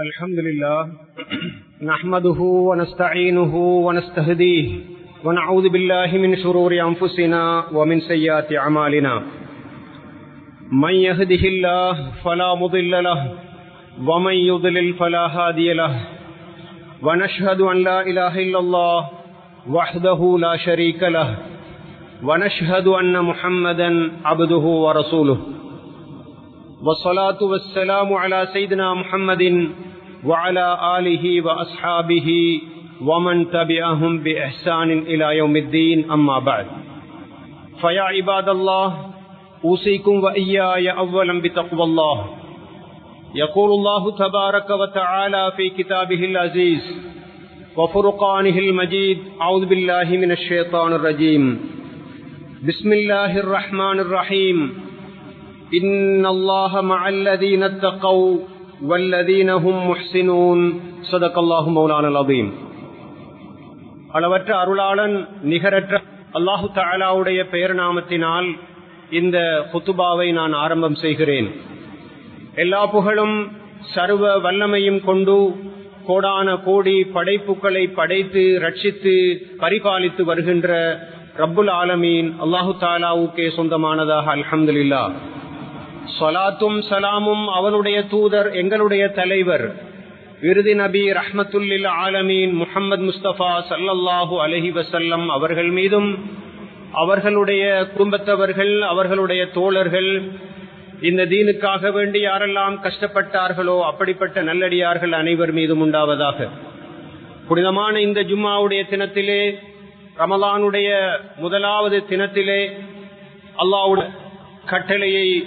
الحمد لله نحمده ونستعينه ونستهديه ونعوذ بالله من شرور أنفسنا ومن سيئات أعمالنا. من يهده الله فلا مضل له ومن يضلل فلا هادي له. ونشهد أن لا إله إلا الله وحده لا شريك له. ونشهد أن محمدا عبده ورسوله. والصلاة والسلام على سيدنا محمد وعلى آله وأصحابه ومن تبعهم بإحسان إلى يوم الدين. أما بعد فيا عباد الله أوصيكم وإياي أولا بتقوى الله. يقول الله تبارك وتعالى في كتابه العزيز وفرقانه المجيد أعوذ بالله من الشيطان الرجيم. بسم الله الرحمن الرحيم. إن الله مع الذين اتقوا والذين هم محسنون صدق الله مولانا العظيم அளவற்ற அருளாளன் நிகரற்ற அல்லாஹு தாலாவுடைய பெயர் நாமத்தினால் இந்த குத்துபாவை நான் ஆரம்பம் செய்கிறேன் எல்லா புகழும் சர்வ வல்லமையும் கொண்டு கோடான கோடி படைப்புகளை படைத்து ரட்சித்து பரிபாலித்து வருகின்ற ரப்புல் ஆலமீன் அல்லாஹு தாலாவுக்கே சொந்தமானதாக அல்ஹம்துலில்லா சொலாத்தும் சலாமும் அவனுடைய தூதர் எங்களுடைய தலைவர். விருதி நபி ரஹமத்துல்லில் ஆலமீன் முகமது முஸ்தபா சல்லல்லாஹு அலஹி வசல்லம் அவர்கள் மீதும் அவர்களுடைய குடும்பத்தவர்கள் அவர்களுடைய தோழர்கள் இந்த தீனுக்காக வேண்டி யாரெல்லாம் கஷ்டப்பட்டார்களோ அப்படிப்பட்ட நல்லடியார்கள் அனைவர் மீதும் உண்டாவதாக. புனிதமான இந்த ஜும்மாவுடைய தினத்திலே ரமலானுடைய முதலாவது தினத்திலே அல்லாவுடைய கட்டளையை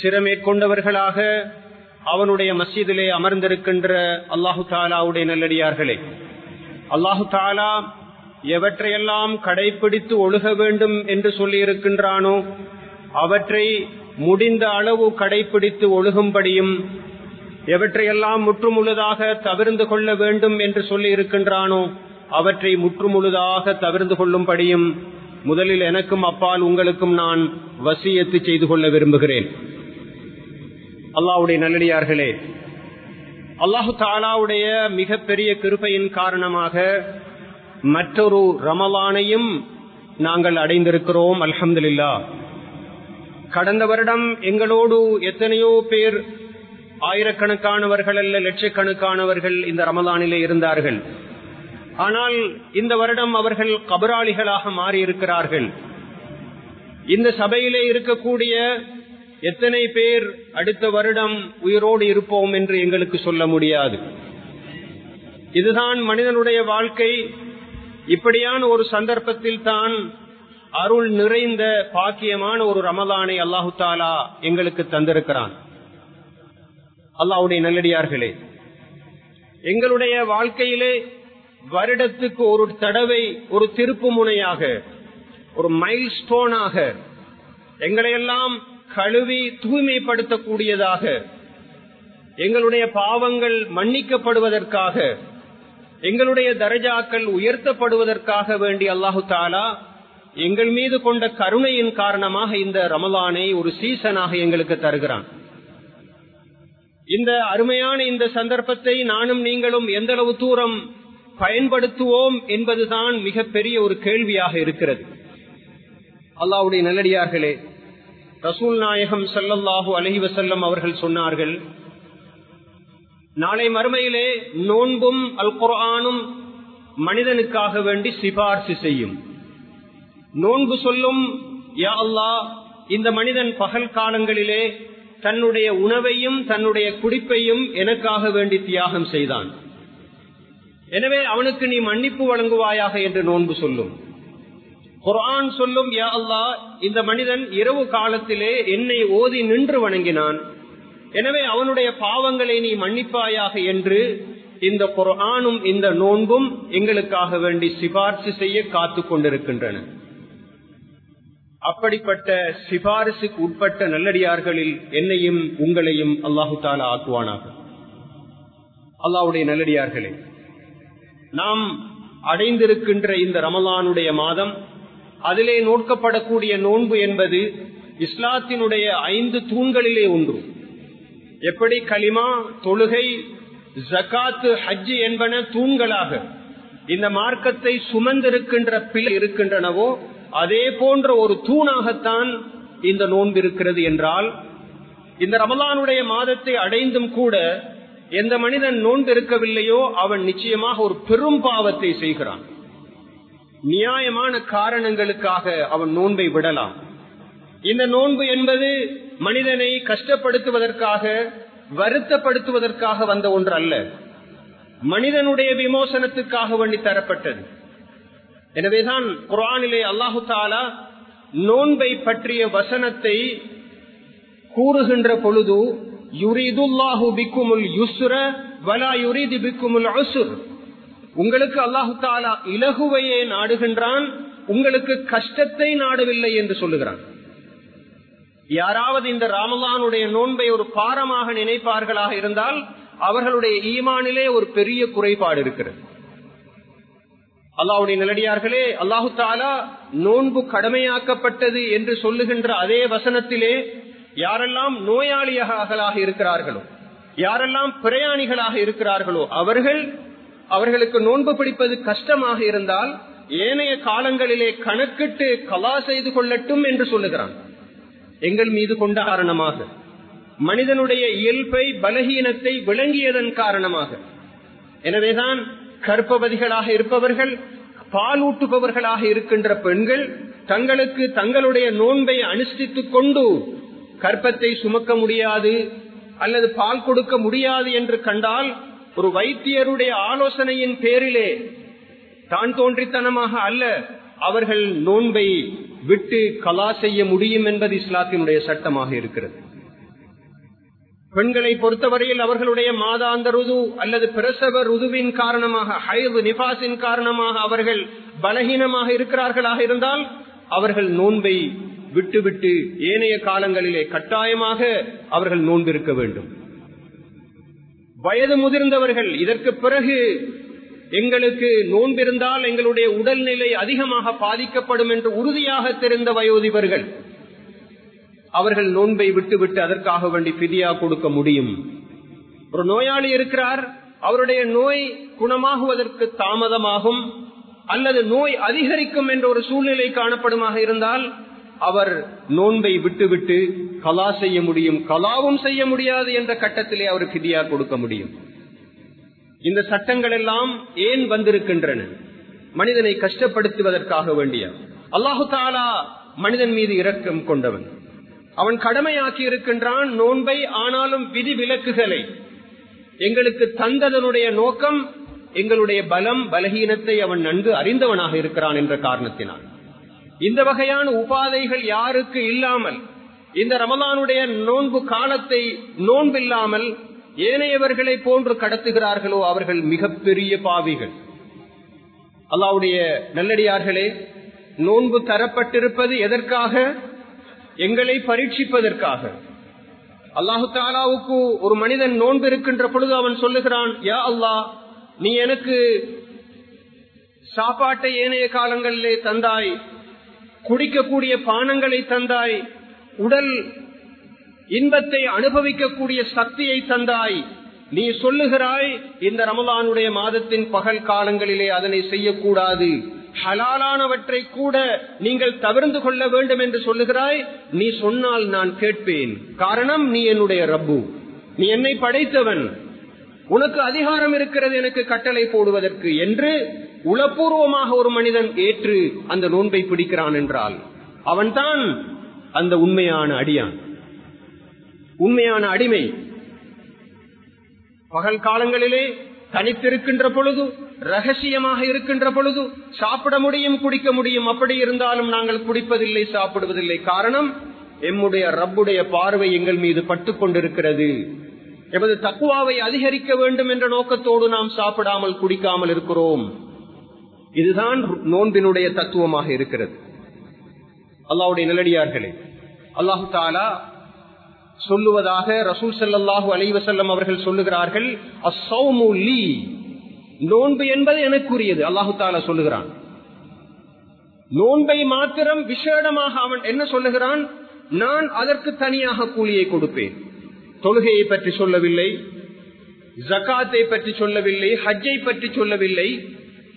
சிறமேற்கொண்டவர்களாக அவனுடைய மசீதிலே அமர்ந்திருக்கின்ற அல்லாஹு தாலாவுடைய நல்லடியார்களே. அல்லாஹு தாலா எவற்றையெல்லாம் கடைபிடித்து ஒழுக வேண்டும் என்று சொல்லியிருக்கின்றானோ அவற்றை முடிந்த அளவு கடைபிடித்து ஒழுகும்படியும் எவற்றையெல்லாம் முற்றுமுழுதாக தவிர்ந்து கொள்ள வேண்டும் என்று சொல்லி இருக்கின்றானோ அவற்றை முற்றுமுழுதாக தவிர்ந்து கொள்ளும்படியும் முதலில் எனக்கும் அப்பால் உங்களுக்கும் நான் வசியத்து செய்து கொள்ள விரும்புகிறேன். அல்லாவுடைய நல்லடியார்களே அல்லாஹு தாலாவுடைய மிகப்பெரிய கிருப்பையின் காரணமாக மற்றொரு ரமலானையும் நாங்கள் அடைந்திருக்கிறோம் அல்ஹம்துல்லா கடந்த வருடம் எங்களோடு எத்தனையோ பேர் ஆயிரக்கணக்கானவர்கள் அல்ல லட்சக்கணக்கானவர்கள் இந்த ரமலானிலே இருந்தார்கள். ஆனால் இந்த வருடம் அவர்கள் கபராளிகளாக மாறியிருக்கிறார்கள். இந்த சபையிலே இருக்கக்கூடிய எத்தனை பேர் அடுத்த வருடம் உயிரோடு இருப்போம் என்று எங்களுக்கு சொல்ல முடியாது. இதுதான் மனிதனுடைய வாழ்க்கை. இப்படியான ஒரு சந்தர்ப்பத்தில் தான் அருள் நிறைந்த பாக்கியமான ஒரு ரமலானை அல்லாஹு தாலா எங்களுக்கு தந்திருக்கிறான். அல்லாவுடைய நல்லடியார்களே எங்களுடைய வாழ்க்கையிலே வருடத்துக்கு ஒரு தடவை ஒரு திருப்பு முனையாக ஒரு மைல் ஸ்டோனாக எங்களையெல்லாம் கழுவி தூய்மைப்படுத்தக்கூடியதாக எங்களுடைய பாவங்கள் மன்னிக்கப்படுவதற்காக எங்களுடைய தரஜாக்கள் உயர்த்தப்படுவதற்காக வேண்டி அல்லாஹு தாலா எங்கள் மீது கொண்ட கருணையின் காரணமாக இந்த ரமலானை ஒரு சீசனாக எங்களுக்கு தருகிறான். இந்த அருமையான இந்த சந்தர்ப்பத்தை நானும் நீங்களும் எந்த அளவு தூரம் பயன்படுத்துவோம் என்பதுதான் மிகப்பெரிய ஒரு கேள்வியாக இருக்கிறது. அல்லாவுடைய நல்லடியார்களே ரசூல் நாயகம் செல்லல்லாஹு அலஹி வசல்லம் அவர்கள் சொன்னார்கள் நாளை மறுமையிலே நோன்பும் அல் குரானும் மனிதனுக்காக வேண்டி சிபார்சு செய்யும். நோன்பு சொல்லும் யா அல்லா இந்த மனிதன் பகல் காலங்களிலே தன்னுடைய உணவையும் தன்னுடைய குடிப்பையும் எனக்காக வேண்டி தியாகம் செய்தான். எனவே அவனுக்கு நீ மன்னிப்பு வழங்குவாயாக என்று நோன்பு சொல்லும். குரான் சொல்லும் யா அல்லா இந்த மனிதன் இரவு காலத்திலே என்னை ஓதி நின்று வணங்கினான். எனவே அவனுடைய பாவங்களை நீ மன்னிப்பாயாக என்று இந்த குரானும் இந்த நோன்பும் எங்களுக்காக வேண்டி சிபார்சு செய்ய காத்து கொண்டிருக்கின்றன. அப்படிப்பட்ட சிபாரிசுக்கு உட்பட்ட நல்லடியார்களில் என்னையும் உங்களையும் அல்லாஹு தாலா ஆக்குவானாக. அல்லாவுடைய நல்லடியார்களே நாம் அடைந்திருக்கின்ற இந்த ரமலானுடைய மாதம் அதிலே நோக்கப்படக்கூடிய நோன்பு என்பது இஸ்லாத்தினுடைய ஐந்து தூண்களிலே ஒன்று. எப்படி களிமா தொழுகை ஜக்காத்து ஹஜ்ஜி என்பன தூண்களாக இந்த மார்க்கத்தை சுமந்திருக்கின்ற பிள்ளை இருக்கின்றனவோ அதே போன்ற ஒரு தூணாகத்தான் இந்த நோன்பு இருக்கிறது என்றால் இந்த ரமலானுடைய மாதத்தை அடைந்தும் கூட எந்த மனிதன் நோன்பு இருக்கவில்லையோ அவன் நிச்சயமாக ஒரு பெரும் பாவத்தை செய்கிறான். நியாயமான காரணங்களுக்காக அவன் நோன்பை விடலாம். இந்த நோன்பு என்பது மனிதனை கஷ்டப்படுத்துவதற்காக வருத்தப்படுத்துவதற்காக வந்த ஒன்று அல்ல மனிதனுடைய விமோசனத்துக்காக வேண்டி தரப்பட்டது. எனவேதான் குரானிலே அல்லாஹு தாலா நோன்பை பற்றிய வசனத்தை கூறுகின்ற பொழுது யுரிதுல்லாஹு பிக்குமுல் யுஸ்ர வலா யுரிது பிக்குமுல் அசுர் உங்களுக்கு அல்லாஹு தாலா இலகுவையே நாடுகின்றான் உங்களுக்கு கஷ்டத்தை நாடவில்லை என்று சொல்லுகிறான். யாராவது இந்த ராமலானுடைய நோன்பை ஒரு பாரமாக நினைப்பார்களாக இருந்தால் அவர்களுடைய ஈமானிலே ஒரு பெரிய குறைபாடு இருக்கிறது. அல்லாவுடைய நிலடியார்களே அல்லாஹு தாலா நோன்பு கடமையாக்கப்பட்டது என்று சொல்லுகின்ற அதே வசனத்திலே யாரெல்லாம் நோயாளியாக இருக்கிறார்களோ யாரெல்லாம் பிரயாணிகளாக இருக்கிறார்களோ அவர்கள் அவர்களுக்கு நோன்பு பிடிப்பது கஷ்டமாக இருந்தால் ஏனைய காலங்களிலே கணக்கிட்டு கலா செய்து கொள்ளட்டும் என்று சொல்லுகிறான். எங்கள் மீது கொண்ட காரணமாக மனிதனுடைய இயல்பை பலகீனத்தை விளங்கியதன் காரணமாக. எனவேதான் கற்பவதிகளாக இருப்பவர்கள் பால் ஊட்டுபவர்களாக இருக்கின்ற பெண்கள் தங்களுக்கு தங்களுடைய நோன்பை அனுஷ்டித்துக் கொண்டு கற்பத்தை சுமக்க முடியாது அல்லது பால் கொடுக்க முடியாது என்று கண்டால் ஒரு வைத்தியருடைய ஆலோசனையின் பேரிலே தான் தோன்றித்தனமாக அல்ல அவர்கள் நோன்பை விட்டு கலா செய்ய முடியும் என்பது இஸ்லாத்தினுடைய சட்டமாக இருக்கிறது. பெண்களை பொறுத்தவரையில் அவர்களுடைய மாதாந்த ருது அல்லது பிரசவ ருதுவின் காரணமாக ஹைவு நிபாசின் காரணமாக அவர்கள் பலகீனமாக இருக்கிறார்களாக இருந்தால் அவர்கள் நோன்பை விட்டுவிட்டு ஏனைய காலங்களிலே கட்டாயமாக அவர்கள் நோன்பிருக்க வேண்டும். வயது முதிர்ந்தவர்கள் இதற்கு பிறகு எங்களுக்கு நோன்பிருந்தால் எங்களுடைய உடல்நிலை அதிகமாக பாதிக்கப்படும் என்று உறுதியாக தெரிந்த வயோதிபர்கள் அவர்கள் நோன்பை விட்டுவிட்டு அதற்காக வேண்டி பிதியா கொடுக்க முடியும். ஒரு நோயாளி இருக்கிறார் அவருடைய நோய் குணமாகுவதற்கு தாமதமாகும் அல்லது நோய் அதிகரிக்கும் என்ற ஒரு சூழ்நிலை காணப்படுமாக இருந்தால் அவர் நோன்பை விட்டுவிட்டு கலா செய்ய முடியும் கலாவும் செய்ய முடியாது என்ற கட்டத்திலே அவர் பிதியா கொடுக்க முடியும். இந்த சட்டங்கள் எல்லாம் ஏன் வந்திருக்கின்றன? மனிதனை கஷ்டப்படுத்துவதற்காக வேண்டிய. அல்லாஹு தாலா மனிதன் மீது இரக்கம் கொண்டவன். அவன் கடமையாக்கி இருக்கின்றான் நோன்பை ஆனாலும் விதி விலக்குகளை. எங்களுக்கு தந்ததனுடைய நோக்கம் எங்களுடைய பலம் பலகீனத்தை அவன் நன்கு அறிந்தவனாக இருக்கிறான் என்ற காரணத்தினால். இந்த வகையான உபாதைகள் யாருக்கு இல்லாமல் இந்த ரமலானுடைய நோன்பு காலத்தை நோன்பில்லாமல் ஏனையவர்களை போன்று கடத்துகிறார்களோ அவர்கள் மிகப்பெரிய பாவிகள். அல்லாவுடைய நல்லடியார்களே நோன்பு தரப்பட்டிருப்பது எதற்காக? எங்களை பரீட்சிப்பதற்காக. அல்லாஹு தாலாவுக்கு ஒரு மனிதன் நோன்பு இருக்கின்ற பொழுது அவன் சொல்லுகிறான் யா அல்லாஹ் நீ எனக்கு சாப்பாட்டை ஏனைய காலங்களிலே தந்தாய் குடிக்கக்கூடிய பானங்களை தந்தாய் உடல் இன்பத்தை அனுபவிக்கக்கூடிய சக்தியை தந்தாய். நீ சொல்லுகிறாய் இந்த ரமலானுடைய மாதத்தின் பகல் காலங்களிலே அதனை செய்யக்கூடாது. ஹலாலானவற்றை கூட நீங்கள் தவிர்ந்து கொள்ள வேண்டும் என்று சொல்லுகிறாய். நீ சொன்னால் நான் கேட்பேன். காரணம் நீ என்னுடைய ரப்பு. நீ என்னை படைத்தவன். உனக்கு அதிகாரம் இருக்கிறது எனக்கு கட்டளை போடுவதற்கு என்று உளப்பூர்வமாக ஒரு மனிதன் ஏற்று அந்த நோன்பை பிடிக்கிறான் என்றால் அவன்தான் அந்த உண்மையான அடியான். உண்மையான அடிமை. பகல் காலங்களிலே தனித்திருக்கின்ற பொழுது ரகசியமாக இருக்கின்ற பொழுது சாப்பிட முடியும் குடிக்க முடியும் அப்படி இருந்தாலும் நாங்கள் குடிப்பதில்லை சாப்பிடுவதில்லை. காரணம் எம்முடைய ரப்புடைய பார்வை எங்கள் மீது பட்டு கொண்டிருக்கிறது. எமது தக்குவாவை அதிகரிக்க வேண்டும் என்ற நோக்கத்தோடு நாம் சாப்பிடாமல் குடிக்காமல் இருக்கிறோம். இதுதான் நோன்பினுடைய தத்துவமாக இருக்கிறது. அல்லாவுடைய நிலடியார்களே. அல்லாஹு தாலா சொல்லுவதாக ரசூல் செல்லாஹு அலைவசல்லம் அவர்கள் சொல்லுகிறார்கள் நோன்பு என்பது எனக்குரியது அல்லாஹு தாலா சொல்லுகிறான். நோன்பை மாத்திரம் விசேடமாக அவன் என்ன சொல்லுகிறான்? நான் அதற்கு தனியாக கூலியை கொடுப்பேன். தொழுகையை பற்றி சொல்லவில்லை ஜக்காத்தை பற்றி சொல்லவில்லை ஹஜ்ஜை பற்றி சொல்லவில்லை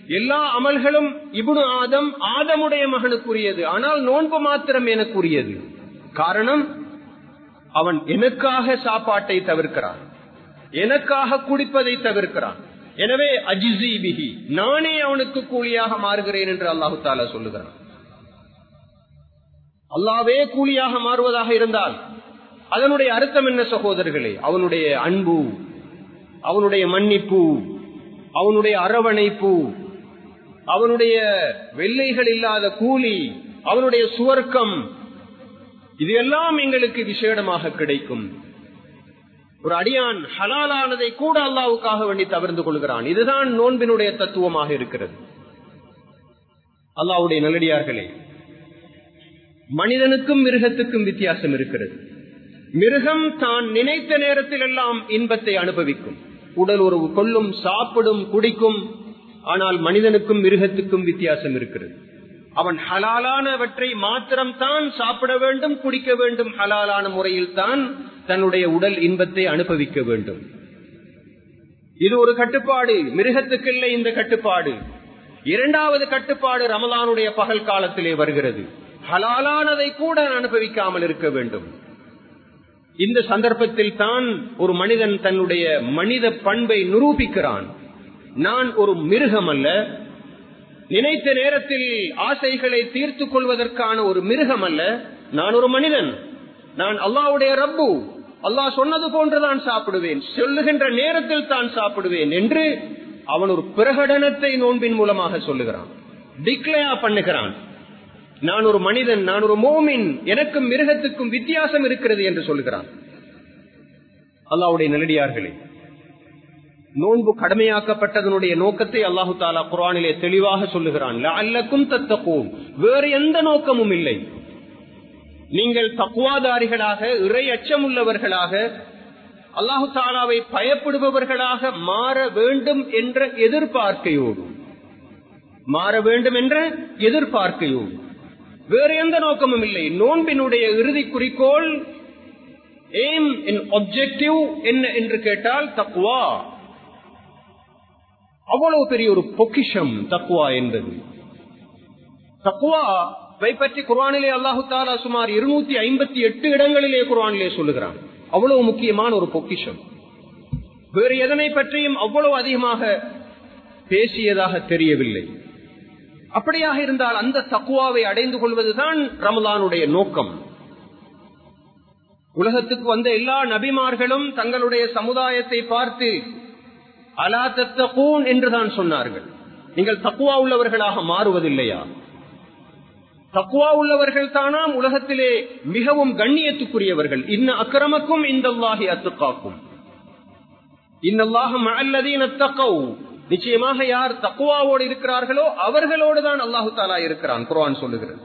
எல்லா அமல்களும் இபுனு ஆதம் ஆதமுடைய மகனுக்குரியது. ஆனால் நோன்பு மாத்திரம் எனக்குரியது. காரணம் அவன் எனக்காக சாப்பாட்டை தவிர்க்கிறான். எனக்காக குடிப்பதை தவிர்க்கிறான். எனவே அஜிசி பிகி நானே அவனுக்கு கூலியாக மாறுகிறேன் என்று அல்லாஹு தாலா சொல்லுகிறான். அல்லாவே கூலியாக மாறுவதாக இருந்தால் அதனுடைய அர்த்தம் என்ன சகோதரர்களே? அவனுடைய அன்பு அவனுடைய மன்னிப்பு அவனுடைய அரவணைப்பு அவனுடைய வெள்ளைகள் இல்லாத கூலி அவனுடைய சுவர்க்கம் இது எல்லாம் எங்களுக்கு விசேடமாக கிடைக்கும். ஒரு அடியான் ஹலாலானதை கூட அல்லாவுக்காக வேண்டி தவிர்த்து கொள்கிறான். இதுதான் நோன்பினுடைய தத்துவமாக இருக்கிறது. அல்லாவுடைய நல்லடியார்களே மனிதனுக்கும் மிருகத்துக்கும் வித்தியாசம் இருக்கிறது. மிருகம் தான் நினைத்த நேரத்தில் எல்லாம் இன்பத்தை அனுபவிக்கும். உடல் உறவு கொள்ளும் சாப்பிடும் குடிக்கும் ஆனால் மனிதனுக்கும் மிருகத்துக்கும் வித்தியாசம் இருக்கிறது. அவன் ஹலாலானவற்றை மாத்திரம் தான் சாப்பிட வேண்டும் குடிக்க வேண்டும் ஹலாலான முறையில் தான் தன்னுடைய உடல் இன்பத்தை அனுபவிக்க வேண்டும். இது ஒரு கட்டுப்பாடு மிருகத்துக்கு இல்லை இந்த கட்டுப்பாடு. இரண்டாவது கட்டுப்பாடு ரமலானுடைய பகல் காலத்திலே வருகிறது. ஹலாலானதை கூட அனுபவிக்காமல் இருக்க வேண்டும். இந்த சந்தர்ப்பத்தில் தான் ஒரு மனிதன் தன்னுடைய மனித பண்பை நிரூபிக்கிறான். நான் ஒரு மிருகம் அல்ல நினைத்த நேரத்தில் ஆசைகளை தீர்த்து கொள்வதற்கான ஒரு மிருகம் அல்ல நான் ஒரு மனிதன். நான் அல்லாவுடைய ரப்பு. அல்லாஹ் சொன்னது போன்றுதான் சாப்பிடுவேன். சொல்லுகின்ற நேரத்தில் தான் சாப்பிடுவேன் என்று அவன் ஒரு பிரகடனத்தை நோன்பின் மூலமாக சொல்லுகிறான். டிக்ளேர் பண்ணுகிறான். நான் ஒரு மனிதன் நான் ஒரு மோமின். எனக்கும் மிருகத்துக்கும் வித்தியாசம் இருக்கிறது என்று சொல்லுகிறான். அல்லாவுடைய நெல்லடியார்களே நோன்பு கடமையாக்கப்பட்டதனுடைய நோக்கத்தை அல்லாஹு தாலா குரானிலே தெளிவாக சொல்லுகிறான். அல்லக்கும் தத்தப்போம் வேறு எந்த நோக்கமும் இல்லை. நீங்கள் தக்குவாதாரிகளாக இறை அச்சம் உள்ளவர்களாக அல்லாஹு தாலாவை பயப்படுபவர்களாக மாற வேண்டும் என்ற எதிர்பார்க்கையோடு மாற வேண்டும் என்ற எதிர்பார்க்கையோடு வேறு எந்த நோக்கமும் இல்லை. நோன்பினுடைய இறுதி குறிக்கோள் எய்ம் இன் ஆப்ஜெக்டிவ் என்ன என்று கேட்டால் தக்குவா அவ்வளவு பெரிய ஒரு பொக்கிஷம் தக்குவா என்பது. தக்குவாவை பற்றி குரானிலே அல்லாஹு தாலா சுமார் இருநூத்தி ஐம்பத்தி எட்டு இடங்களிலே குரானிலே சொல்லுகிறான். அவ்வளவு முக்கியமான ஒரு பொக்கிஷம். வேறு எதனை பற்றியும் அவ்வளவு அதிகமாக பேசியதாக தெரியவில்லை. அப்படியாக இருந்தால் அந்த தக்குவாவை அடைந்து கொள்வதுதான் ரமலானுடைய நோக்கம். உலகத்துக்கு வந்த எல்லா நபிமார்களும் தங்களுடைய சமுதாயத்தை பார்த்து அலா தத்தகூன் என்றுதான் சொன்னார்கள். நீங்கள் தக்குவா உள்ளவர்களாக மாறுவதில்லையா? தக்குவா உள்ளவர்கள் தானாம் உலகத்திலே மிகவும் கண்ணியத்துக்குரியவர்கள். இன்ன அக்கிரமக்கும் இந்த அத்துக்காக்கும். இன்னல்லாக அல்லதீன் அத்தக்கவு நிச்சயமாக யார் தக்குவாவோடு இருக்கிறார்களோ அவர்களோடு தான் அல்லாஹு தாலா இருக்கிறான். குரான் சொல்லுகிறது.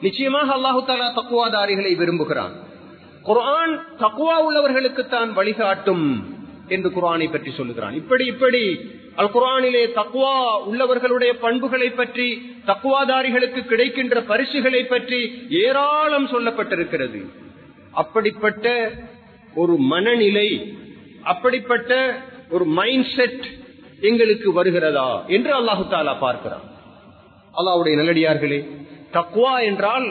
நிச்சயமாக அல்லாஹு தாலா தக்குவாதாரிகளை விரும்புகிறான். குர்ஆன் தக்குவா உள்ளவர்களுக்குத்தான் வழிகாட்டும் என்று குரானை பற்றி சொல்லுகிறான். இப்படி இப்படி அல் குர்ஆனிலே தக்குவா உள்ளவர்களுடைய பண்புகளை பற்றி தக்குவாதாரிகளுக்கு கிடைக்கின்ற பரிசுகளை பற்றி ஏராளம் சொல்லப்பட்டிருக்கிறது. அப்படிப்பட்ட ஒரு மனநிலை அப்படிப்பட்ட ஒரு மைண்ட் செட் எங்களுக்கு வருகிறதா என்று அல்லாஹு தாலா பார்க்கிறான். அல்லாவுடைய நல்லடியார்களே தக்குவா என்றால்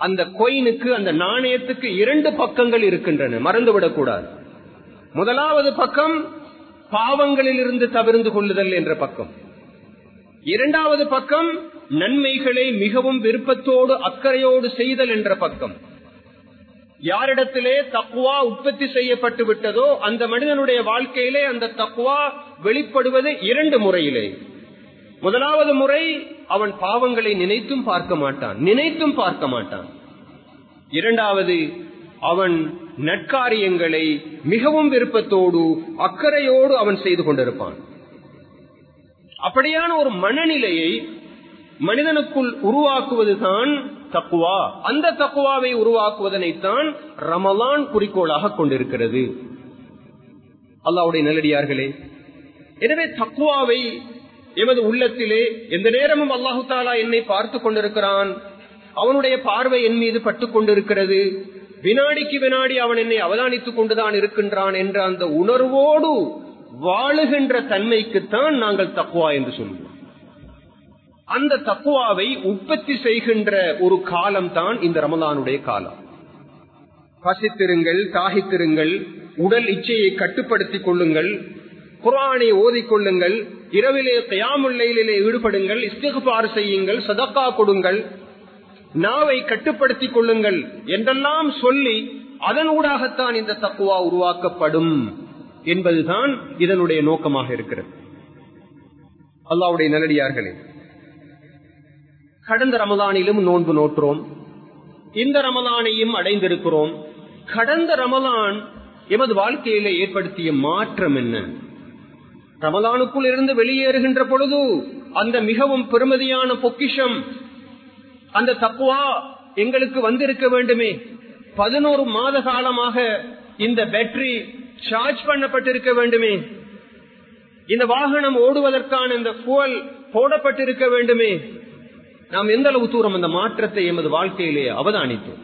அந்த கொயினுக்கு அந்த நாணயத்துக்கு இரண்டு பக்கங்கள் இருக்கின்றன. மறந்துவிடக் கூடாது முதலாவது பக்கம் பாவங்களில் இருந்து தவிர்ந்து கொள்ளுதல் என்ற பக்கம். இரண்டாவது பக்கம் நன்மைகளை மிகவும் விருப்பத்தோடு அக்கறையோடு செய்தல் என்ற பக்கம். யாரிடத்திலே தக்குவா உற்பத்தி செய்யப்பட்டு விட்டதோ அந்த மனிதனுடைய வாழ்க்கையிலே அந்த தக்குவா வெளிப்படுவது இரண்டு முறையிலே. முதலாவது முறை அவன் பாவங்களை நினைத்தும் பார்க்க மாட்டான் நினைத்தும் பார்க்க மாட்டான். இரண்டாவது அவன் நற்காரியங்களை மிகவும் விருப்பத்தோடு அக்கறையோடு அவன் செய்து கொண்டிருப்பான். அப்படியான ஒரு மனநிலையை மனிதனுக்குள் உருவாக்குவதுதான் தக்குவா. அந்த தக்குவாவை உருவாக்குவதனைத்தான் ரமலான் குறிக்கோளாக கொண்டிருக்கிறது. அல்லாவுடைய நல்லடியார்களே எனவே தக்குவாவை எமது உள்ளத்திலே எந்த நேரமும் அல்லாஹு தாலா என்னை பார்த்து கொண்டிருக்கிறான். அவனுடைய பார்வை என் மீது பட்டுக் கொண்டிருக்கிறது. வினாடிக்கு வினாடி அவன் என்னை அவதானித்துக் கொண்டுதான் இருக்கின்றான் என்ற அந்த உணர்வோடு வாழுகின்ற தன்மைக்குத்தான் நாங்கள் தக்குவா என்று சொல்லுவோம். அந்த தக்குவாவை உற்பத்தி செய்கின்ற ஒரு காலம் தான் இந்த ரமலானுடைய காலம். பசித்திருங்கள் தாகித்திருங்கள் உடல் இச்சையை கட்டுப்படுத்திக் கொள்ளுங்கள் குரானை ஓதிக்கொள்ளுங்கள் இரவிலே கயாமுல்லையிலே ஈடுபடுங்கள் இஸ்திகார் செய்யுங்கள் சதக்கா கொடுங்கள் நாவை கட்டுப்படுத்திக் கொள்ளுங்கள் என்றெல்லாம் சொல்லி அதனூடாகத்தான் இந்த தக்குவா உருவாக்கப்படும் என்பதுதான் இதனுடைய நோக்கமாக இருக்கிறது. அல்லாவுடைய நல்லடியார்களே கடந்த ரமலானிலும் நோன்பு நோற்றோம் இந்த ரமலானையும் அடைந்திருக்கிறோம். கடந்த ரமலான் எமது வாழ்க்கையில ஏற்படுத்திய மாற்றம் என்ன? ரமலானுக்குள் இருந்து வெளியேறுகின்ற பொழுது அந்த மிகவும் பெருமதியான பொக்கிஷம் அந்த தப்புவா எங்களுக்கு வந்திருக்க வேண்டுமே. பதினோரு மாத காலமாக இந்த பேட்டரி சார்ஜ் பண்ணப்பட்டிருக்க வேண்டுமே. இந்த வாகனம் ஓடுவதற்கான இந்த புவல் போடப்பட்டிருக்க வேண்டுமே. நாம் எந்த அளவு தூரம் அந்த மாற்றத்தை எமது வாழ்க்கையிலே அவதானித்தோம்?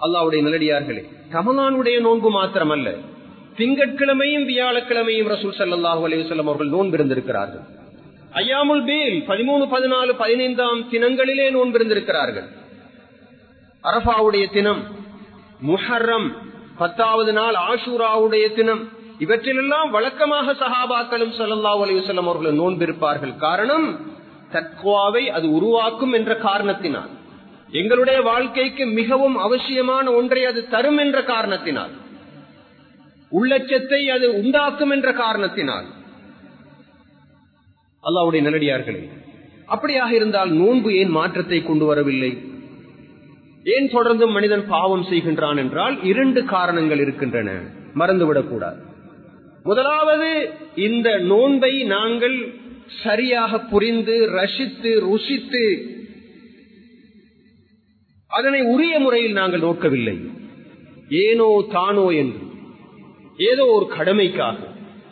அல்லாவுடைய நிலடியார்களே ரமலானுடைய நோன்பு மாத்திரமல்ல. திங்கட்கிழமையும் வியாழக்கிழமையும் ரசூல் சல்லாஹூ அலையுசல்லம் அவர்கள் நோன்பிருந்திருக்கிறார்கள். ஐயாமுல் பேல் பதிமூணு பதினாலு பதினைந்தாம் தினங்களிலே நோன்பிருந்திருக்கிறார்கள். அரபாவுடைய தினம் முஹர்ரம் பத்தாவது நாள் ஆஷூராவுடைய தினம் இவற்றிலெல்லாம் வழக்கமாக சஹாபாக்களும் சல்லா அலையுசல்லம் அவர்கள் நோன்பிருப்பார்கள். காரணம் தத்வாவை அது உருவாக்கும் என்ற காரணத்தினால். எங்களுடைய வாழ்க்கைக்கு மிகவும் அவசியமான ஒன்றை அது தரும் என்ற காரணத்தினால். உள்ளச்சத்தை அது உண்டாக்கும் என்ற காரணத்தினால். அல்லாவுடைய நல்லடியார்களே அப்படியாக இருந்தால் நோன்பு ஏன் மாற்றத்தை கொண்டு வரவில்லை? ஏன் தொடர்ந்து மனிதன் பாவம் செய்கின்றான் என்றால் இரண்டு காரணங்கள் இருக்கின்றன. மறந்துவிடக்கூடாது. முதலாவது இந்த நோன்பை நாங்கள் சரியாக புரிந்து ரசித்து ருசித்து அதனை உரிய முறையில் நாங்கள் நோக்கவில்லை. ஏனோ தானோ என்று. ஏதோ ஒரு கடமைக்காக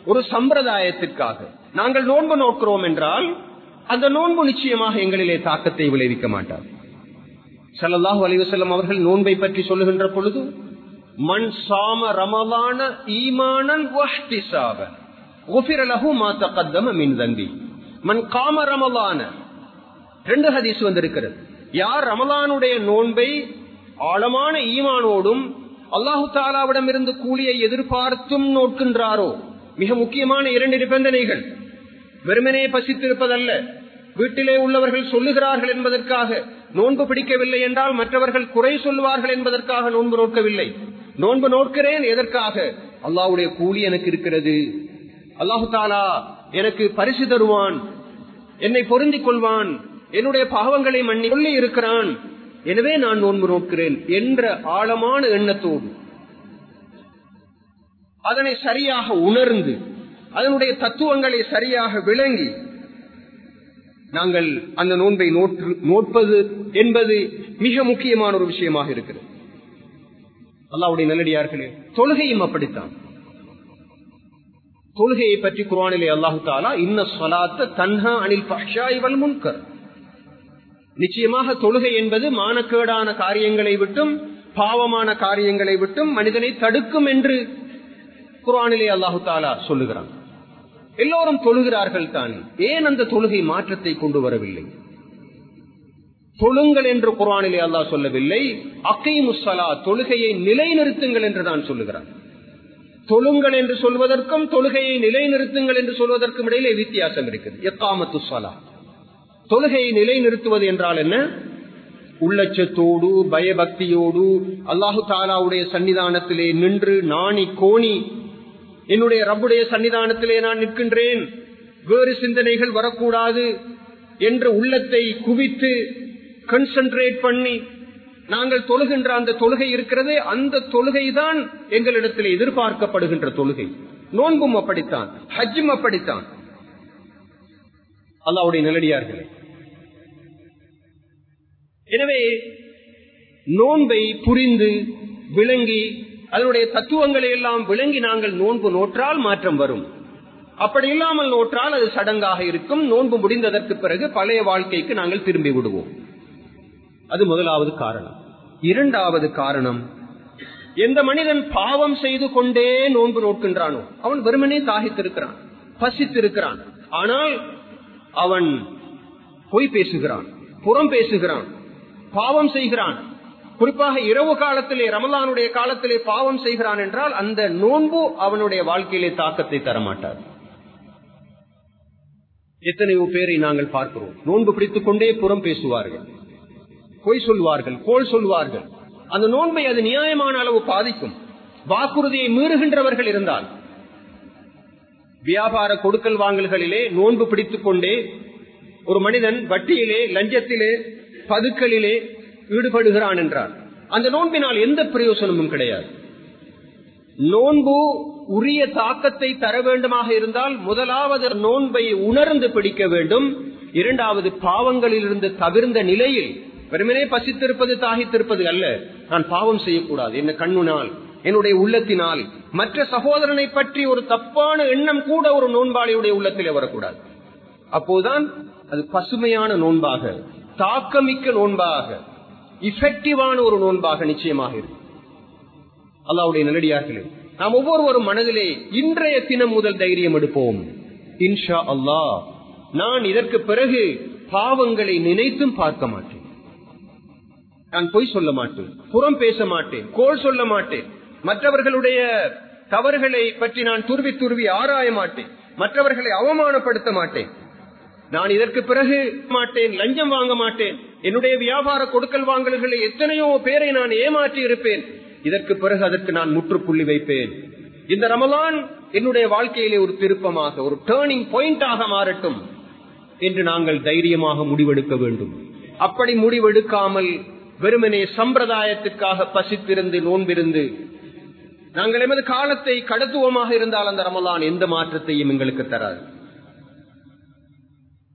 ஒரு சம்பிரதாயத்திற்காக. நாங்கள் நோன்பு நோக்கிறோம் என்றால் அந்த நோன்பு நிச்சயமாக எங்களிலே தாக்கத்தை விளைவிக்க மாட்டார். சல்லாஹூ அலிவசல்லம் அவர்கள் நோன்பை பற்றி சொல்லுகின்ற பொழுது மண் சாம ரமலான ஈமானன் மண் காம ரமலான ரெண்டு ஹதீஸ் வந்திருக்கிறது. யார் ரமலானுடைய நோன்பை ஆழமான ஈமானோடும் அல்லாஹு தாலாவிடம் இருந்து கூலியை எதிர்பார்த்தும் நோக்கின்றாரோ? மிக முக்கியமான இரண்டு நிபந்தனைகள். வெறுமனே பசித்திருப்பதல்ல. வீட்டிலே உள்ளவர்கள் சொல்லுகிறார்கள் என்பதற்காக நோன்பு பிடிக்கவில்லை என்றால் மற்றவர்கள் குறை சொல்லுவார்கள் என்பதற்காக நோன்பு நோக்கவில்லை. நோன்பு நோக்கிறேன் எதற்காக? அல்லாவுடைய கூலி எனக்கு இருக்கிறது. அல்லாஹு தாலா எனக்கு பரிசு தருவான். என்னை பொருந்திக் கொள்வான். என்னுடைய பாவங்களை மன்னி சொல்லி இருக்கிறான் எனவே நான் நோன்பு நோக்கிறேன் என்ற ஆழமான எண்ணத்தோடு அதனை சரியாக உணர்ந்து அதனுடைய தத்துவங்களை சரியாக விளங்கி நாங்கள் அந்த நோன்பை நோற்று நோட்பது என்பது மிக முக்கியமான ஒரு விஷயமாக இருக்கிறது. அல்லாவுடைய நல்லடியார்களே தொழுகையும் அப்படித்தான். தொழுகையை பற்றி குரானிலே அல்லாஹு தாலா இன்ன சொலாத்த தன்ஹா அனில் பஷா இவள் முன்கர். நிச்சயமாக தொழுகை என்பது மானக்கேடான காரியங்களை விட்டும் பாவமான காரியங்களை விட்டும் மனிதனை தடுக்கும் என்று குரானிலே அல்லாஹு தாலா சொல்லுகிறான். எல்லோரும் தொழுகிறார்கள் தான். ஏன் அந்த தொழுகை மாற்றத்தை கொண்டு வரவில்லை? தொழுங்கள் என்று குரானிலே அல்லாஹ் சொல்லவில்லை. அக்கை முசலா தொழுகையை நிலைநிறுத்துங்கள் என்று தான் சொல்லுகிறான். தொழுங்கள் என்று சொல்வதற்கும் தொழுகையை நிலைநிறுத்துங்கள் என்று சொல்வதற்கும் இடையிலே வித்தியாசம் இருக்குது. எக்காமத்து சலா தொழுகையை நிலைநிறுத்துவது என்றால் என்ன? உள்ளச்சத்தோடு பயபக்தியோடு அல்லாஹு தாலாவுடைய சன்னிதானத்திலே நின்று நாணி கோணி என்னுடைய ரப்புடைய சன்னிதானத்திலே நான் நிற்கின்றேன் வேறு சிந்தனைகள் வரக்கூடாது என்ற உள்ளத்தை குவித்து கன்சென்ட்ரேட் பண்ணி நாங்கள் தொழுகின்ற அந்த தொழுகை இருக்கிறதே அந்த தொழுகை தான் எங்களிடத்தில் எதிர்பார்க்கப்படுகின்ற தொழுகை. நோன்பும் அப்படித்தான் ஹஜ்ஜும் அப்படித்தான். அல்லாவுடைய நிலடியார்களே எனவே நோன்பை புரிந்து விளங்கி அதனுடைய தத்துவங்களை எல்லாம் விளங்கி நாங்கள் நோன்பு நோற்றால் மாற்றம் வரும். அப்படி இல்லாமல் நோற்றால் அது சடங்காக இருக்கும். நோன்பு முடிந்ததற்கு பிறகு பழைய வாழ்க்கைக்கு நாங்கள் திரும்பி விடுவோம். அது முதலாவது காரணம். இரண்டாவது காரணம் எந்த மனிதன் பாவம் செய்து கொண்டே நோன்பு நோக்கின்றானோ அவன் வெறுமனே தாகித்திருக்கிறான் பசித்திருக்கிறான். ஆனால் அவன் பொய் பேசுகிறான் புறம் பேசுகிறான். பாவம் செய்கிறான். குறிப்பாக இரவு காலத்திலே ரமலானுடைய காலத்திலே பாவம் செய்கிறான் என்றால் அந்த நோன்பு அவனுடைய வாழ்க்கையிலே தாக்கத்தை தரமாட்டார். எத்தனையோ பேரை நாங்கள் பார்க்கிறோம். நோன்பு பிடித்துக் கொண்டே புறம் பேசுவார்கள். பொய் சொல்வார்கள் கோல் சொல்வார்கள். அந்த நோன்பை அது நியாயமான அளவு பாதிக்கும். வாக்குறுதியை மீறுகின்றவர்கள் இருந்தால் வியாபார கொடுக்கல் வாங்கல்களிலே நோன்பு பிடித்துக் கொண்டே ஒரு மனிதன் வட்டியிலே லஞ்சத்திலே பதுக்களிலே ஈடுபடுகிறான் என்றார். அந்த நோன்பினால் எந்த பிரயோசனமும் கிடையாது. நோன்பு உரிய தாக்கத்தை தர வேண்டுமாக இருந்தால் முதலாவது நோன்பை உணர்ந்து பிடிக்க வேண்டும். இரண்டாவது பாவங்களில் இருந்து தவிர்ந்த நிலையில் வெறுமனே பசித்திருப்பது தாகித்திருப்பது அல்ல. நான் பாவம் செய்யக்கூடாது. என்ன கண்ணுனால் என்னுடைய உள்ளத்தினால். மற்ற சகோதரனை பற்றி ஒரு தப்பான எண்ணம் கூட ஒரு நோன்பாளியுடைய உள்ளத்திலே வரக்கூடாது. அப்போதுதான் அது பசுமையான நோன்பாக தாக்கமிக்க நோன்பாக இஃபெக்டிவான ஒரு நோன்பாக நிச்சயமாக இருக்கும் அல்லாவுடைய நல்லடியார்களே நாம் ஒவ்வொருவரும் மனதிலே இன்றைய தினம் முதல் தைரியம் எடுப்போம். இன்ஷா அல்லாஹ் நான் இதற்கு பிறகு பாவங்களை நினைத்தும் பார்க்க மாட்டேன். நான் பொய் சொல்ல மாட்டேன் புறம் பேச மாட்டேன் கோல் சொல்ல மாட்டேன். மற்றவர்களுடைய தவறுகளை பற்றி நான் துருவி துருவி ஆராய மாட்டேன். மற்றவர்களை அவமானப்படுத்த மாட்டேன். நான் இதற்கு பிறகு மாட்டேன் லஞ்சம் வாங்க மாட்டேன். என்னுடைய வியாபார கொடுக்கல் வாங்கல்களை எத்தனையோ பேரை நான் ஏமாற்றி இருப்பேன். இதற்கு பிறகு அதற்கு நான் முற்றுப்புள்ளி வைப்பேன். இந்த ரமலான் என்னுடைய வாழ்க்கையிலே ஒரு திருப்பமாக ஒரு டேர்னிங் பாயிண்டாக மாறட்டும் என்று நாங்கள் தைரியமாக முடிவெடுக்க வேண்டும். அப்படி முடிவெடுக்காமல் வெறுமனே சம்பிரதாயத்துக்காக பசித்திருந்து நோன்பிருந்து நாங்கள் எமது காலத்தை கடத்துவமாக இருந்தால் அந்த ரமலான் எந்த மாற்றத்தையும் எங்களுக்கு தராது.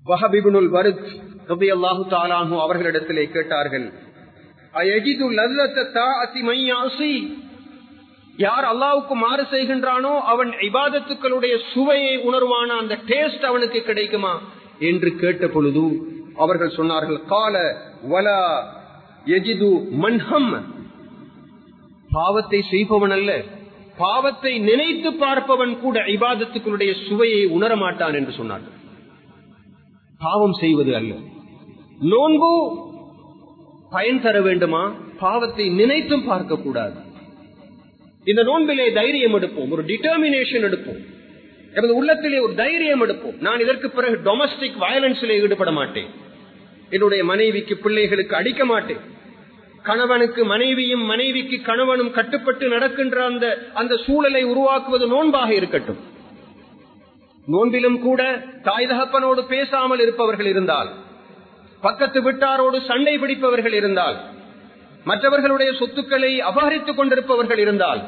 வஹபிபுனுல் வருத் ரபி அல்லாஹு தாலானு அவர்களிடத்திலே கேட்டார்கள் யார் அல்லாவுக்கு மாறு செய்கின்றானோ அவன் இபாதத்துக்களுடைய சுவையை உணர்வான அந்த டேஸ்ட் அவனுக்கு கிடைக்குமா என்று கேட்ட பொழுது அவர்கள் சொன்னார்கள் கால வலா எஜிது மன்ஹம். பாவத்தை செய்பவன் அல்ல பாவத்தை நினைத்து பார்ப்பவன் கூட இபாதத்துக்களுடைய சுவையை உணரமாட்டான் என்று சொன்னார்கள். பாவம் செய்வது அல்ல. நோன்பு பயன் தர வேண்டுமா? பாவத்தை நினைத்தும் பார்க்க கூடாது இந்த நோன்பிலே தைரியம் எடுப்போம் ஒரு டிட்டர்மினேஷன் எடுப்போம். எனது உள்ளத்திலே ஒரு தைரியம் எடுப்போம். நான் இதற்கு பிறகு டொமஸ்டிக் வயலன்ஸிலே ஈடுபட மாட்டேன். என்னுடைய மனைவிக்கு பிள்ளைகளுக்கு அடிக்க மாட்டேன். கணவனுக்கு மனைவியும் மனைவிக்கு கணவனும் கட்டுப்பட்டு நடக்கின்ற அந்த அந்த சூழலை உருவாக்குவது நோன்பாக இருக்கட்டும். நோன்பிலும் கூட தாய் தகப்பனோடு பேசாமல் இருப்பவர்கள் இருந்தால் பக்கத்து விட்டாரோடு சண்டை பிடிப்பவர்கள் இருந்தால் மற்றவர்களுடைய சொத்துக்களை அபகரித்துக் கொண்டிருப்பவர்கள் இருந்தால்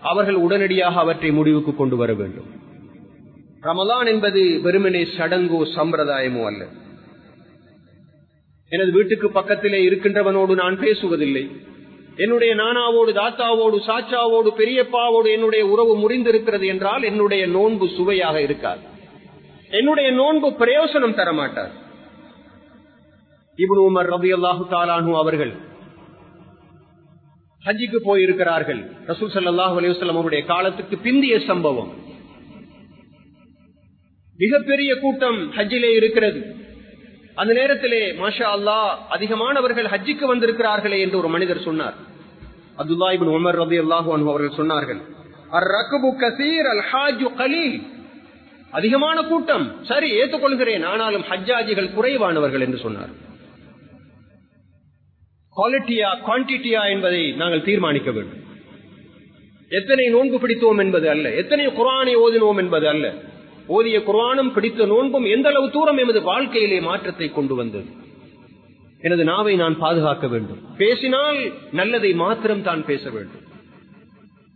அவர்கள் உடனடியாக அவற்றை முடிவுக்கு கொண்டு வர வேண்டும். ரமலான் என்பது வெறுமனே சடங்கோ சம்பிரதாயமோ அல்ல. எனது வீட்டுக்கு பக்கத்திலே இருக்கின்றவனோடு நான் பேசுவதில்லை. என்னுடைய நானாவோடு தாத்தாவோடு சாச்சாவோடு பெரியப்பாவோடு என்னுடைய உறவு முறிந்திருக்கிறது என்றால் என்னுடைய நோன்பு சுவையாக இருக்காது. என்னுடைய நோன்பு பிரயோசனம் தரமாட்டார். இவனு உமர் ரபி அல்லாஹு தாலானு அவர்கள் ஹஜ்ஜிக்கு போயிருக்கிறார்கள். ரசூல் சல்லாஹூ அலையுஸ்லாம் அவருடைய காலத்துக்கு பிந்திய சம்பவம். மிகப்பெரிய கூட்டம் ஹஜ்ஜிலே இருக்கிறது. அந்த நேரத்திலே மாஷா அல்லா அதிகமானவர்கள் ஹஜ்ஜிக்கு வந்திருக்கிறார்களே என்று ஒரு மனிதர் சொன்னார். அப்துல்லாஹிபின் உமர் ரபி அல்லாஹு அவர்கள் சொன்னார்கள் அதிகமான கூட்டம் சரி ஏற்றுக்கொள்கிறேன் ஆனாலும் ஹஜ்ஜாஜிகள் குறைவானவர்கள் என்று சொன்னார். குவாலிட்டியா குவான்டிட்டியா என்பதை நாங்கள் தீர்மானிக்க வேண்டும். எத்தனை நோன்பு பிடித்தோம் என்பது அல்ல எத்தனை குரானை ஓதினோம் என்பது அல்ல. ஓதிய குரானும் பிடித்த நோன்பும் எந்த அளவு தூரம் எமது வாழ்க்கையிலே மாற்றத்தை கொண்டு வந்தது? எனது நாவை நான் பாதுகாக்க வேண்டும். பேசினால் நல்லதை மாத்திரம் தான் பேச வேண்டும்.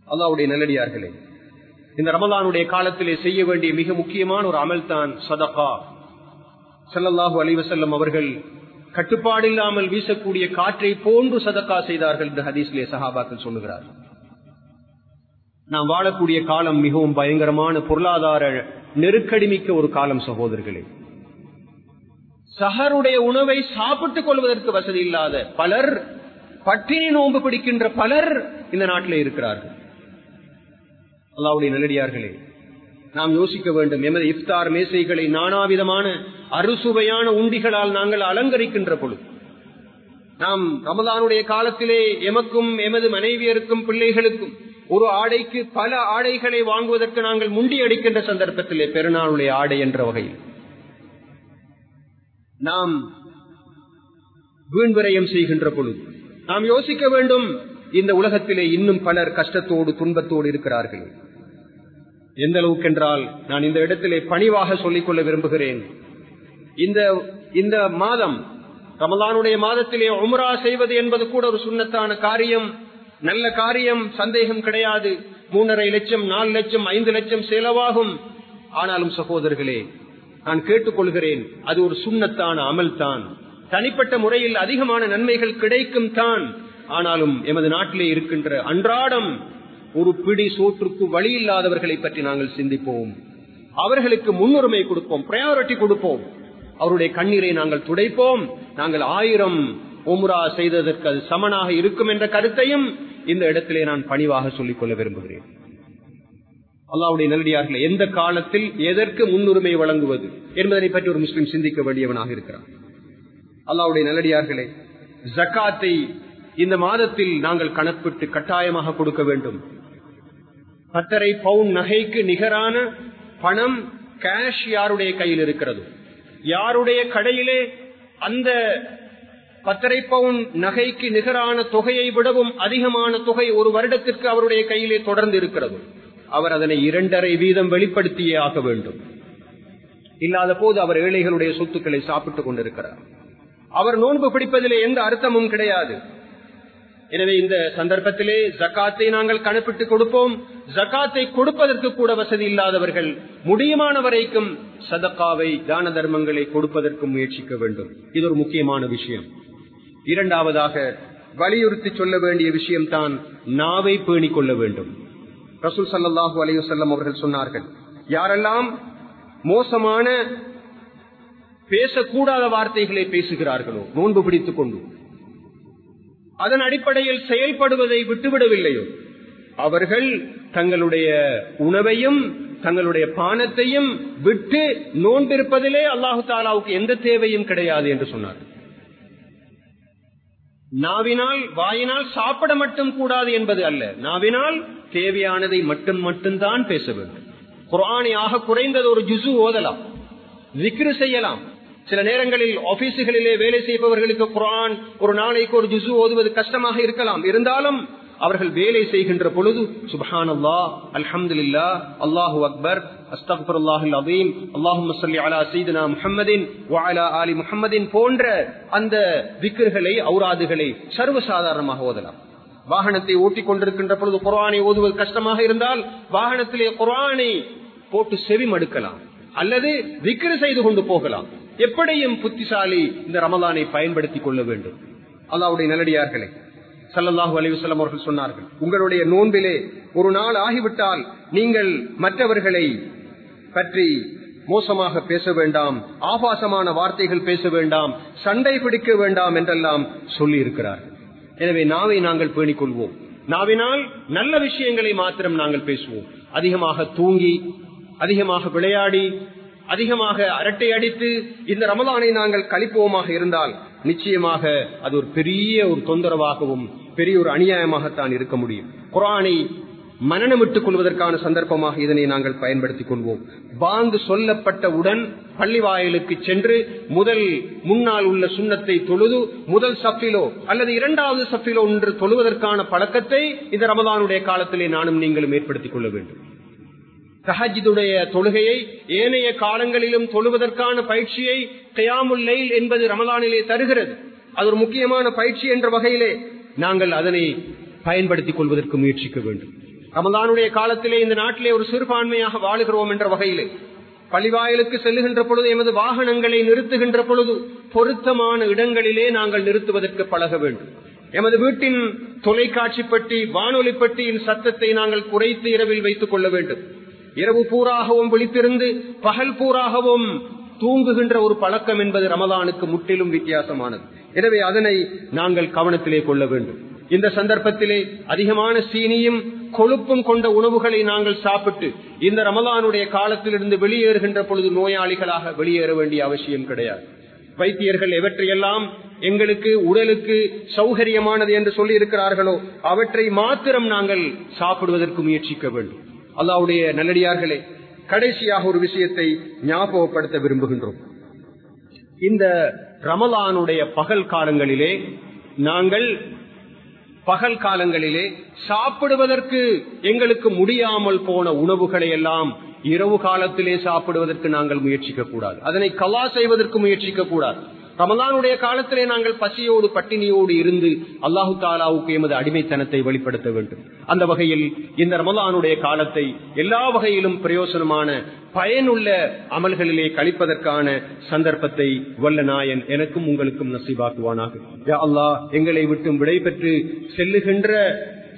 அல்லாவுடைய நல்லடியார்களே இந்த ரமலானுடைய காலத்திலே செய்ய வேண்டிய மிக முக்கியமான ஒரு அமல் தான் சதகா செல்லல்லாஹு அலிவசல்லம் அவர்கள் கட்டுப்பாடு இல்லாமல் வீசக்கூடிய காற்றை போன்று சதக்கா செய்தார்கள் என்று ஹதீஸ்லே சஹாபாக்கள் சொல்லுகிறார் நாம் வாழக்கூடிய காலம் மிகவும் பயங்கரமான பொருளாதார நெருக்கடிமிக்க ஒரு காலம் சகோதரர்களே. சஹருடைய உணவை சாப்பிட்டுக் கொள்வதற்கு வசதி இல்லாத பலர் பட்டினி நோன்பு பிடிக்கின்ற பலர் இந்த நாட்டில் இருக்கிறார்கள். அல்லாவுடைய நல்லடியார்களே நாம் யோசிக்க வேண்டும். எமது இஃப்தார் மேசைகளை நானாவிதமான அறுசுவையான உண்டிகளால் நாங்கள் அலங்கரிக்கின்ற பொழுது நாம் ரமதானுடைய காலத்திலே எமக்கும் எமது மனைவியருக்கும் பிள்ளைகளுக்கும் ஒரு ஆடைக்கு பல ஆடைகளை வாங்குவதற்கு நாங்கள் முண்டி அடிக்கின்ற சந்தர்ப்பத்திலே பெருநாளுடைய ஆடை என்ற வகையில். நாம் வீண்விரயம் செய்கின்ற பொழுது நாம் யோசிக்க வேண்டும் இந்த உலகத்திலே இன்னும் பலர் கஷ்டத்தோடு துன்பத்தோடு இருக்கிறார்கள். எந்த அளவுக்கென்றால் நான் இந்த இடத்திலே பணிவாக சொல்லிக்கொள்ள விரும்புகிறேன். இந்த இந்த மாதம் ரமலானுடைய மாதத்திலே உம்ரா செய்வது என்பது கூட ஒரு சுண்ணத்தான காரியம். நல்ல காரியம் சந்தேகம் கிடையாது. மூன்றரை லட்சம் நாலு லட்சம் ஐந்து லட்சம் செலவாகும். ஆனாலும் சகோதரர்களே நான் கேட்டுக்கொள்கிறேன் அது ஒரு சுண்ணத்தான அமல் தான் தனிப்பட்ட முறையில் அதிகமான நன்மைகள் கிடைக்கும் தான். ஆனாலும் எமது நாட்டிலே இருக்கின்ற அன்றாடம் ஒரு பிடி சோற்றுக்கு வழி இல்லாதவர்களை பற்றி நாங்கள் சிந்திப்போம். அவர்களுக்கு முன்னுரிமை கொடுப்போம் பிரையாரிட்டி கொடுப்போம். அவருடைய கண்ணீரை நாங்கள் துடைப்போம். நாங்கள் ஆயிரம் உம்ரா செய்ததற்கு அது சமனாக இருக்கும் என்ற கருத்தையும் இந்த இடத்திலே நான் பணிவாக சொல்லிக் கொள்ள விரும்புகிறேன். அல்லாவுடைய நல்லடியார்கள் எந்த காலத்தில் எதற்கு முன்னுரிமை வழங்குவது என்பதனை பற்றி ஒரு முஸ்லீம் சிந்திக்க வேண்டியவனாக இருக்கிறான். அல்லாவுடைய நல்லடியார்களே ஜக்காத்தை இந்த மாதத்தில் நாங்கள் கணப்பிட்டு கட்டாயமாக கொடுக்க வேண்டும். பத்தரை பவுன் நகைக்கு நிகரான பணம் கேஷ் யாருடைய கையில் இருக்கிறது? யாருடைய கடையிலே அந்த பத்தரை பவுன் நகைக்கு நிகரான தொகையை விடவும் அதிகமான தொகை ஒரு வருடத்திற்கு அவருடைய கையிலே தொடர்ந்து இருக்கிறது அவர் அதனை இரண்டரை வீதம் வெளிப்படுத்தியே ஆக வேண்டும். இல்லாத போது அவர் ஏழைகளுடைய சொத்துக்களை சாப்பிட்டுக் கொண்டிருக்கிறார். அவர் நோன்பு பிடிப்பதிலே எந்த அர்த்தமும் கிடையாது. எனவே இந்த சந்தர்ப்பத்திலே ஜக்காத்தை நாங்கள் கணப்பிட்டு கொடுப்போம். ஜக்காத்தை கொடுப்பதற்கு கூட வசதி இல்லாதவர்கள் முடியுமான வரைக்கும் சதக்காவை தான தர்மங்களை கொடுப்பதற்கு முயற்சிக்க வேண்டும். இது ஒரு முக்கியமான விஷயம். இரண்டாவதாக வலியுறுத்தி சொல்ல வேண்டிய விஷயம்தான் நாவை பேணிக் கொள்ள வேண்டும். ரசூல் சல்லாஹூ அலையுசல்லம் அவர்கள் சொன்னார்கள் யாரெல்லாம் மோசமான பேசக்கூடாத வார்த்தைகளை பேசுகிறார்களோ நோன்பு பிடித்துக் கொண்டு அதன் அடிப்படையில் செயல்படுவதை விட்டுவிடவில்லையோ அவர்கள் தங்களுடைய உணவையும் தங்களுடைய பானத்தையும் விட்டு நோன்பிருப்பதிலே அல்லாஹு தாலாவுக்கு எந்த தேவையும் கிடையாது என்று சொன்னார் நாவினால் வாயினால் சாப்பிட மட்டும் கூடாது என்பது அல்ல. நாவினால் தேவையானதை மட்டும் மட்டும்தான் பேச வேண்டும். குரானை ஆக குறைந்தது ஒரு ஜுசு ஓதலாம். விக்ரு செய்யலாம். சில நேரங்களில் ஆபீஸுகளிலே வேலை செய்பவர்களுக்கு குரான் ஒரு நாளைக்கு ஒரு ஜுசு ஓதுவது கஷ்டமாக இருக்கலாம். இருந்தாலும் அவர்கள் வேலை செய்கின்ற பொழுது சுபஹான் அல்லா அல்ஹம்துல்லா அல்லாஹூ அக்பர் அஸ்தகுல்லாஹுல் அதீம் அல்லாஹும் அலா சீதனா முஹம்மதின் வாலா ஆலி முஹம்மதின் போன்ற அந்த விக்கர்களை அவுராதுகளை சர்வசாதாரணமாக ஓதலாம். வாகனத்தை ஓட்டிக் கொண்டிருக்கின்ற பொழுது குரானை ஓதுவது கஷ்டமாக இருந்தால் வாகனத்திலே குரானை போட்டு செவி மடுக்கலாம். அல்லது விக்கிரு செய்து கொண்டு போகலாம். எப்படியும் புத்திசாலி இந்த ரமலானை பயன்படுத்திக் கொள்ள வேண்டும். அல்லாவுடைய நல்லடியார்களே சல்லல்லாஹு அலிவசலம் அவர்கள் சொன்னார்கள் உங்களுடைய நோன்பிலே ஒரு நாள் ஆகிவிட்டால் நீங்கள் மற்றவர்களை பற்றி மோசமாக பேச வேண்டாம் ஆபாசமான வார்த்தைகள் பேச வேண்டாம் சண்டை பிடிக்க வேண்டாம் என்றெல்லாம் சொல்லி இருக்கிறார்கள் எனவே நாவை நாங்கள் பேணிக் கொள்வோம் நாவினால் நல்ல விஷயங்களை மாத்திரம் நாங்கள் பேசுவோம். அதிகமாக தூங்கி அதிகமாக விளையாடி அதிகமாக அரட்டை அடித்து இந்த ரமலானை நாங்கள் கழிப்போமாக இருந்தால் நிச்சயமாக அது ஒரு பெரிய ஒரு தொந்தரவாகவும் பெரிய ஒரு அநியாயமாகத்தான் இருக்க முடியும். குரானை மனநமிட்டுக் கொள்வதற்கான சந்தர்ப்பமாக இதனை நாங்கள் பயன்படுத்திக் கொள்வோம். பாங்கு சொல்லப்பட்டவுடன் பள்ளி வாயிலுக்கு சென்று முதல் முன்னால் உள்ள சுண்ணத்தை தொழுது முதல் சப்பிலோ அல்லது இரண்டாவது சப்பிலோ ஒன்று தொழுவதற்கான பழக்கத்தை இந்த ரமதானுடைய காலத்திலே நானும் நீங்களும் ஏற்படுத்திக் கொள்ள வேண்டும். தஹஜிதுடைய தொழுகையை ஏனைய காலங்களிலும் தொழுவதற்கான பயிற்சியை கயாமுல் லைல் என்பது ரமதானிலே தருகிறது. அது ஒரு முக்கியமான பயிற்சி என்ற வகையிலே நாங்கள் அதனை பயன்படுத்திக் கொள்வதற்கு முயற்சிக்க வேண்டும். ரமதானுடைய காலத்திலே இந்த நாட்டிலே ஒரு சிறுபான்மையாக வாழுகிறோம் என்ற வகையிலே பழிவாயலுக்கு செல்லுகின்ற பொழுது எமது வாகனங்களை நிறுத்துகின்ற பொழுது பொருத்தமான இடங்களிலே நாங்கள் நிறுத்துவதற்கு பழக வேண்டும். எமது வீட்டின் தொலைக்காட்சி பட்டி வானொலி பட்டியின் சத்தத்தை நாங்கள் குறைத்து இரவில் வைத்துக் கொள்ள வேண்டும். இரவு பூராகவும் விழித்திருந்து பகல் பூராகவும் தூங்குகின்ற ஒரு பழக்கம் என்பது ரமதானுக்கு முற்றிலும் வித்தியாசமானது. எனவே அதனை நாங்கள் கவனத்திலே கொள்ள வேண்டும். இந்த சந்தர்ப்பத்திலே அதிகமான சீனியும் கொழுப்பும் கொண்ட உணவுகளை நாங்கள் சாப்பிட்டு இந்த ரமலானுடைய காலத்திலிருந்து வெளியேறுகின்ற பொழுது நோயாளிகளாக வெளியேற வேண்டிய அவசியம் கிடையாது. வைத்தியர்கள் எவற்றையெல்லாம் எங்களுக்கு உடலுக்கு சௌகரியமானது என்று சொல்லி இருக்கிறார்களோ அவற்றை மாத்திரம் நாங்கள் சாப்பிடுவதற்கு முயற்சிக்க வேண்டும். அல்லாவுடைய நல்லடியார்களே கடைசியாக ஒரு விஷயத்தை ஞாபகப்படுத்த விரும்புகின்றோம். இந்த ரமலானுடைய பகல் காலங்களிலே நாங்கள் பகல் காலங்களிலே சாப்பிடுவதற்கு எங்களுக்கு முடியாமல் போன உணவுகளை எல்லாம் இரவு காலத்திலே சாப்பிடுவதற்கு நாங்கள் முயற்சிக்க கூடாது அதனை கலா செய்வதற்கு முயற்சிக்க கூடாது ரமலானுடைய காலத்திலே நாங்கள் பசியோடு பட்டினியோடு இருந்து அல்லாஹு தாலாவுக்கு எமது அடிமைத்தனத்தை வெளிப்படுத்த வேண்டும். அந்த வகையில் இந்த ரமலானுடைய காலத்தை எல்லா வகையிலும் பிரயோசனமான பயனுள்ள அமல்களிலே கழிப்பதற்கான சந்தர்ப்பத்தை வல்ல நாயன் எனக்கும் உங்களுக்கும் நசீபாக்குவானாக. அல்லா எங்களை விட்டும் விடை பெற்று செல்லுகின்ற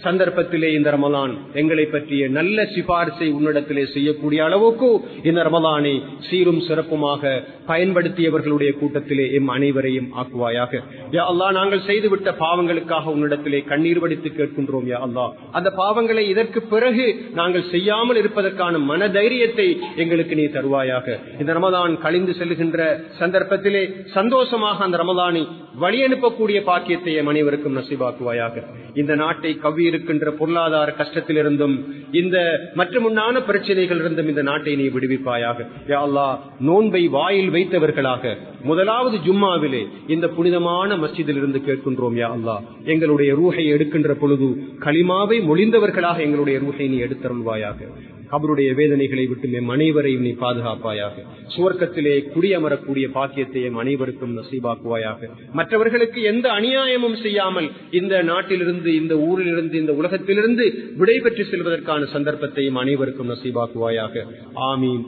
சந்தர்ப்பத்திலே இந்த ரமலான் எங்களை பற்றிய நல்ல சிபாரிசை உன்னிடத்திலே செய்யக்கூடிய அளவுக்கு இந்த ரமலானை சீரும் சிறப்புமாக பயன்படுத்தியவர்களுடைய கூட்டத்திலே எம் அனைவரையும் ஆக்குவாயாக. யா அல்லா நாங்கள் செய்துவிட்ட பாவங்களுக்காக உன்னிடத்திலே கண்ணீர் வடித்து கேட்கின்றோம் யா அல்லா அந்த பாவங்களை இதற்கு பிறகு நாங்கள் செய்யாமல் இருப்பதற்கான மன தைரியத்தை எங்களுக்கு நீ தருவாயாக. இந்த ரமலான் கழிந்து செல்கின்ற சந்தர்ப்பத்திலே சந்தோஷமாக அந்த ரமலானை வழி அனுப்பக்கூடிய பாக்கியத்தை எம் அனைவருக்கும் நசிவாக்குவாயாக இந்த நாட்டை கவ்வி இருக்கின்ற பொருளாதார கஷ்டத்திலிருந்தும் இந்த மற்ற பிரச்சனைகள் இருந்தும் இந்த நாட்டை நீ விடுவிப்பாயாக. யா அல்லா நோன்பை வாயில் வைத்தவர்களாக முதலாவது ஜும்மாவிலே இந்த புனிதமான மஸ்ஜிதில் இருந்து கேட்கின்றோம் யா அல்லா எங்களுடைய ரூஹை எடுக்கின்ற பொழுது களிமாவை மொழிந்தவர்களாக எங்களுடைய ரூஹை நீ எடுத்தருள்வாயாக. கபருடைய வேதனைகளை விட்டு எம் அனைவரையும் நீ பாதுகாப்பாயாக சுவர்க்கத்திலே குடியமரக்கூடிய பாக்கியத்தை எம் அனைவருக்கும் நசீபாக்குவாயாக. மற்றவர்களுக்கு எந்த அநியாயமும் செய்யாமல் இந்த நாட்டிலிருந்து இந்த ஊரிலிருந்து இந்த உலகத்திலிருந்து விடைபெற்று செல்வதற்கான சந்தர்ப்பத்தையும் அனைவருக்கும் நசீபாக்குவாயாக. ஆமீன்.